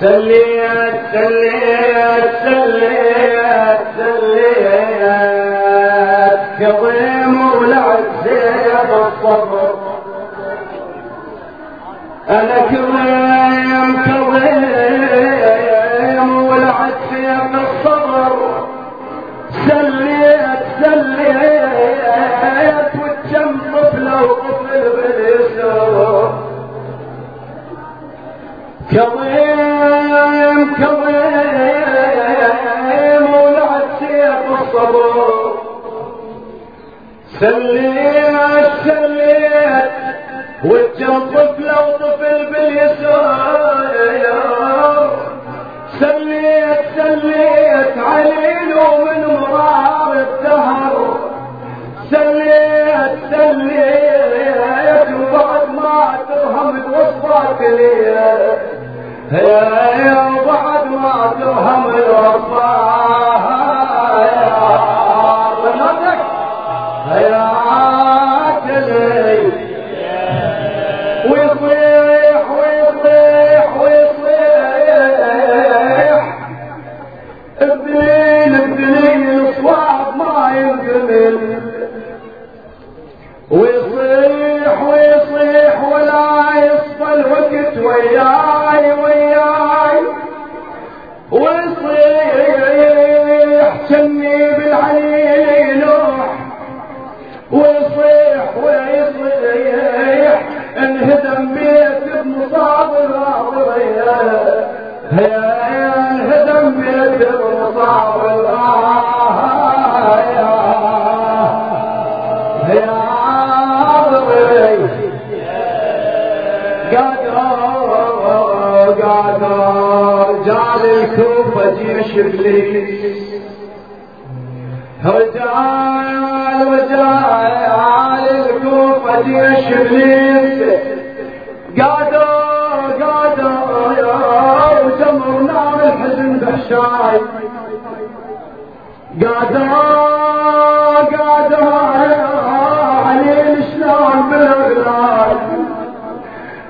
سليت سليت سليت سليت. كظيم ولعب زيب الصبر. أنا كظيم كظيم ولعب زيب الصبر. سليت سليت والجنب لو قفل باليسر. كظيم سلينا السليت والجنب لو طفل باليسار.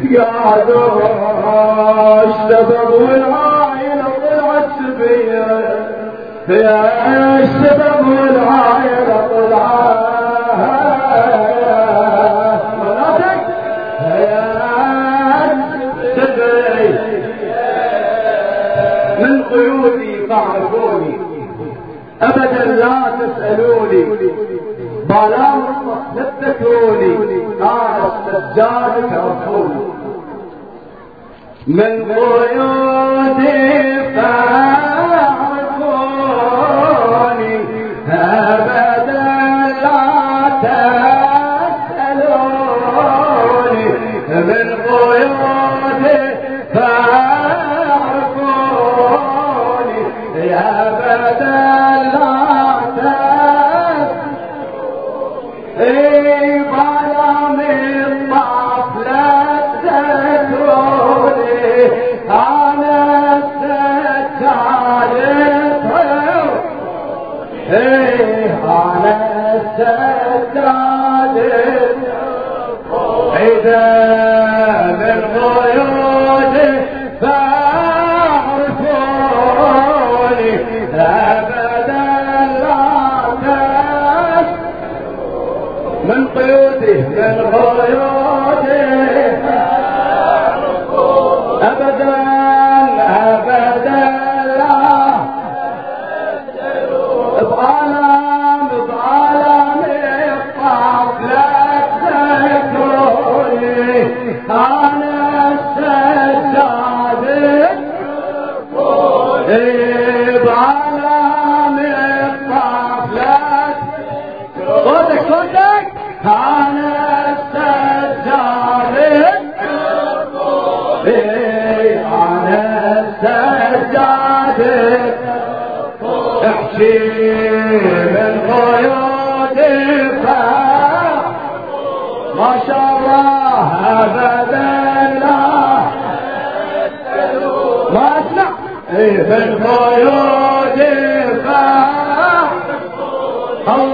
يا ذا سبب العائلة طلعت بيه يا سبب العائلة طلعت. مناطق من قيودي أبدا لا تسألوني. بالامر نبتوني آه. سجاد رسول من قيود فاعرفوني هذا How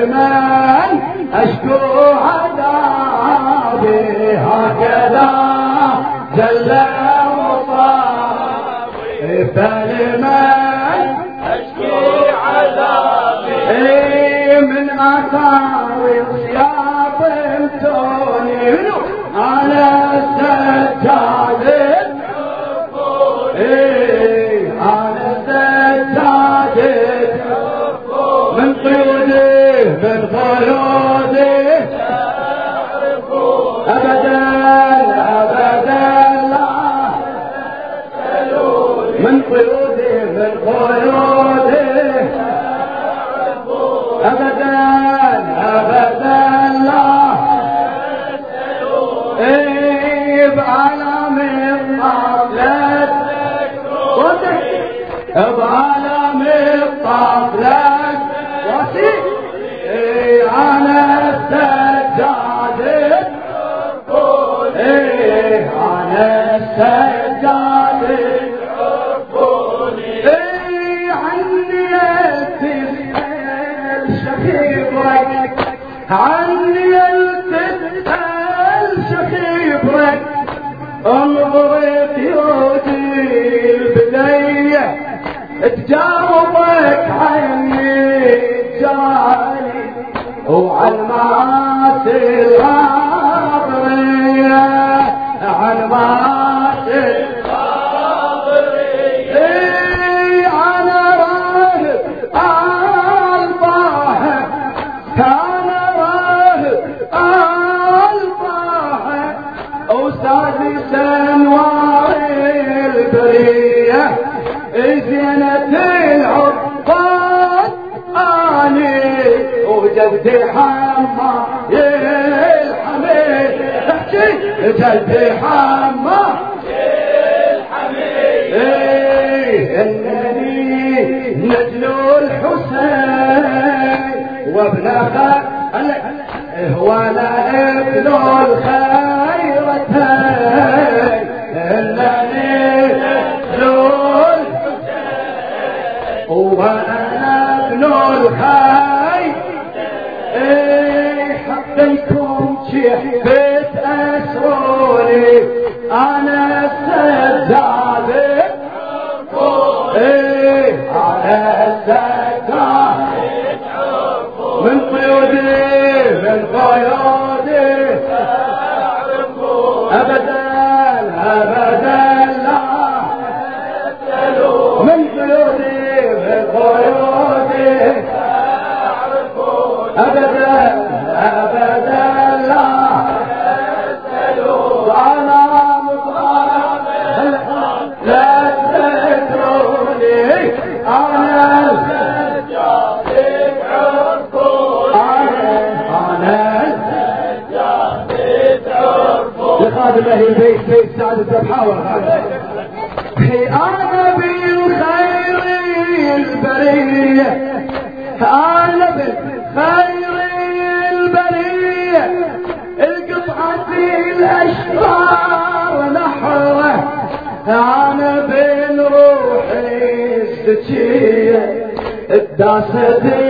لمن أشكو عذابي هكذا جل وطابي فلمن أشكو عذابي إيه، من أثار por Allah, Allah, تلبي حما إيه إنني نجل الحسين وابن اخا هو أنا ابن القيادة Você tem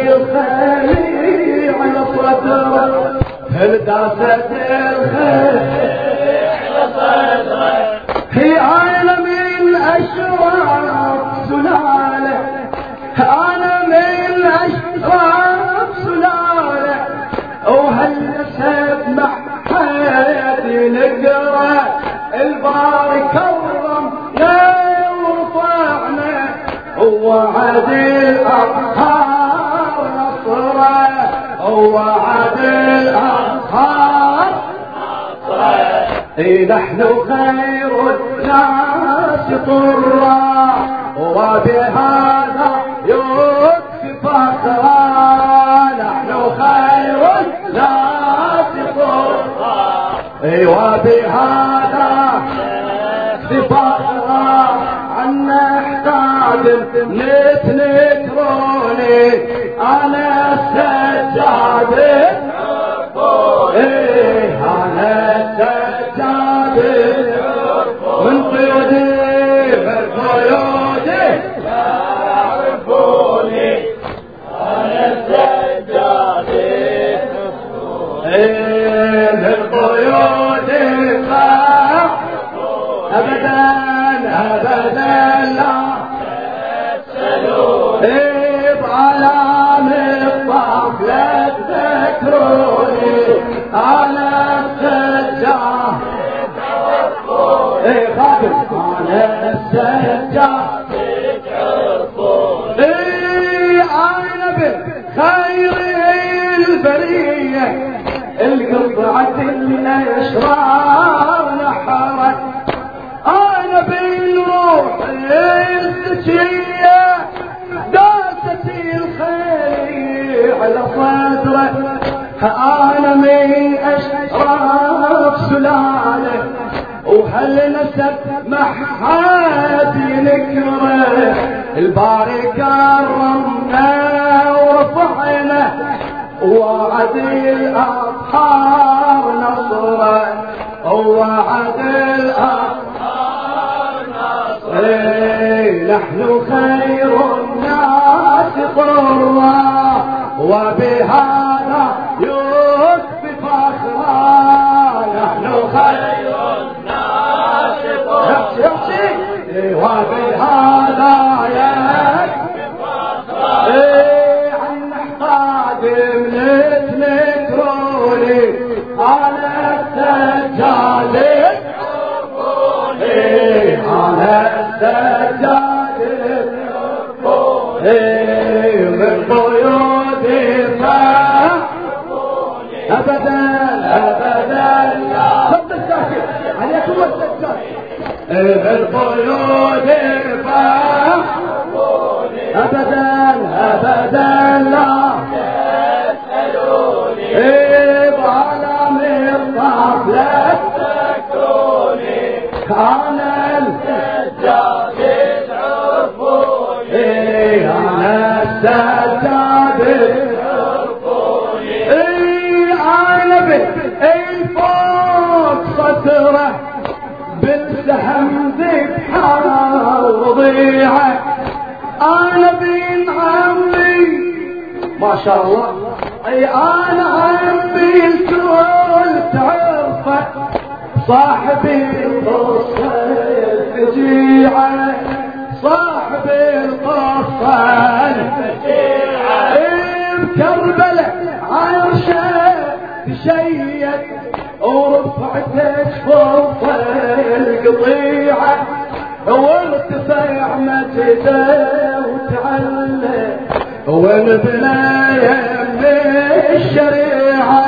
نحن خير الناس طرا وبهذا يكفي فخرا. نحن خير الناس طرا وبهذا يكفي فخرا. عنا احتاج نتنكروني البريه القطعة اللي اشرار نحرت أنا بالروح السجية داستي الخير على صدره. أنا من اشراف سلاله وهل نسب محاد نكره. الباري كرمنا ورفعنا وعد الأطهار نصره وعد الأطهار نصره إيه، نحن خير الناس قرا وبهذا قيود ما ابدا ابدا لا يسألوني إيه بعلم الطاف لا تعرفوني إيه أنا ما شاء الله. أي أنا عمي الكل تعرفه. صاحبي القصة الفجيعة. صاحبي القصة الفجيعة. بكربله عرشه تشيد ورفعتك فوق القطيعة. وارتفع وتعلى والبلايا من الشريعة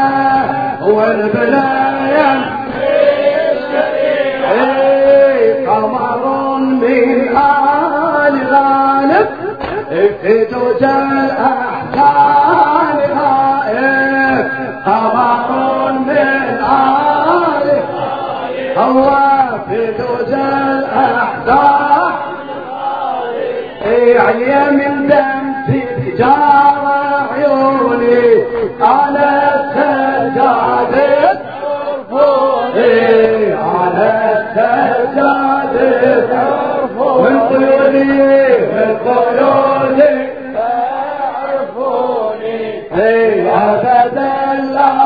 والبلايا من الشريعة إيه، قمر من آل غالب في دوج الأحزان غائب. قمر من آل الله في دوج الأحزان إيه عليا من دم تجارة عيوني على السجادة إيه على السجادة من طيوري من قيودي. تعرفوني لا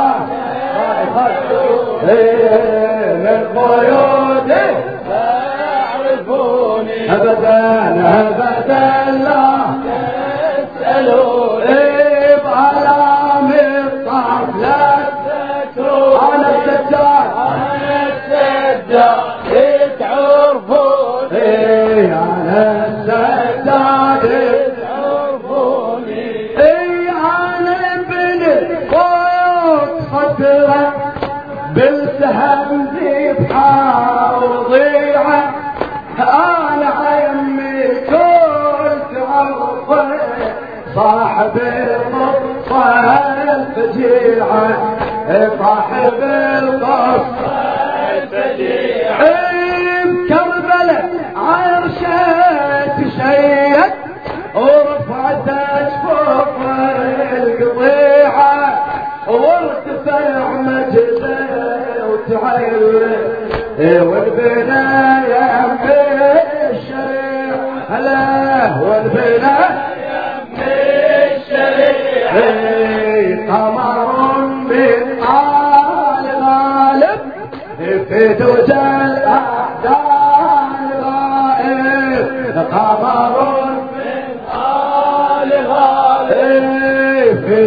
إيه، من قيودي. تعرفوني ابدا ابدا صاحب القصة البديع عيب كربلة عرشة تشيد ورفعت جفوف القطيعة وارتفع هلا والبناية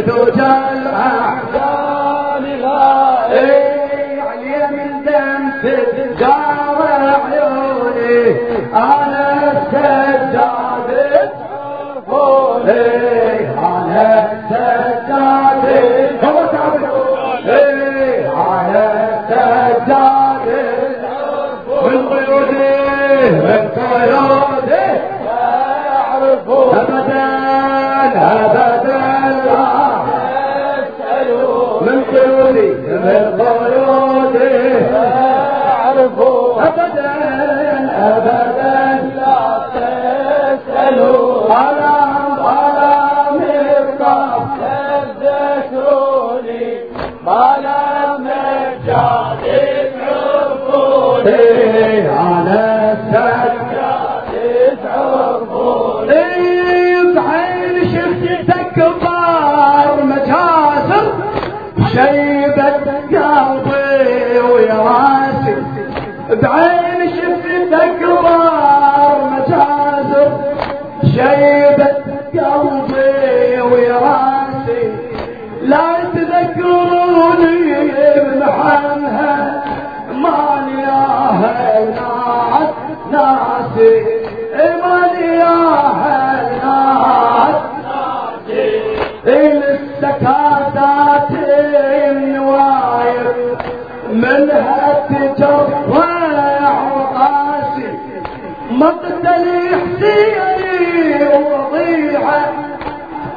دجى الأحزان غالب إيه، علي من دم تتجار عيوني. أنا السجاد إيه، على السجاد أبدا أبدا. من قيودي تعرفون أبدا أبدا لا تسألون على على مصطفى تذكروني ما لم على السجاد تعرفوني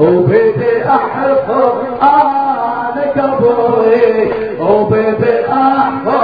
وبدي احفظ قرانك أبوي وبدي احفظ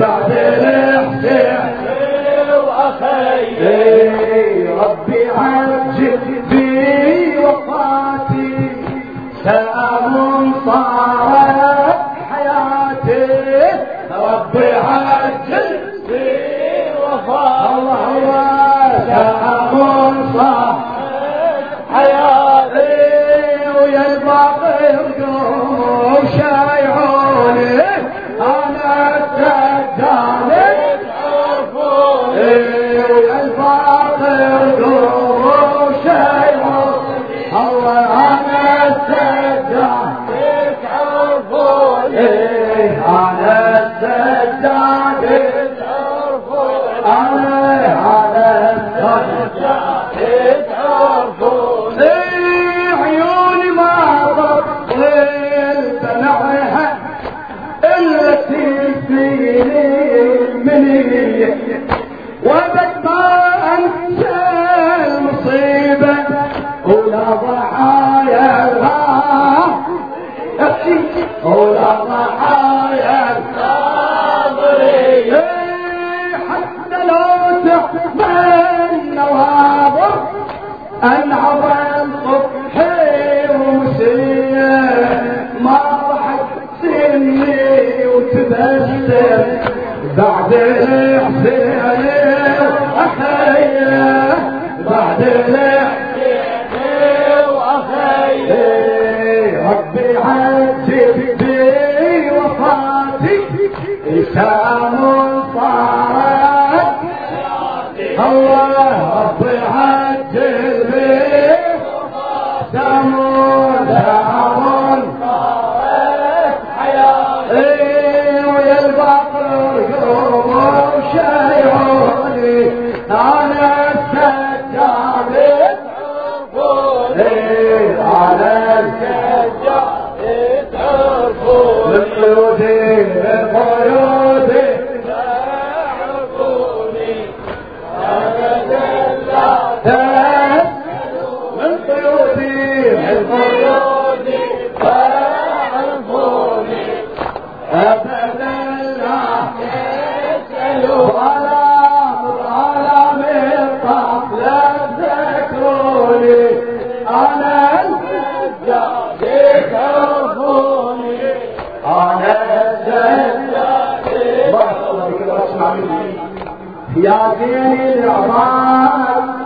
بعد الاحتياج وخير إيه، ربي عالم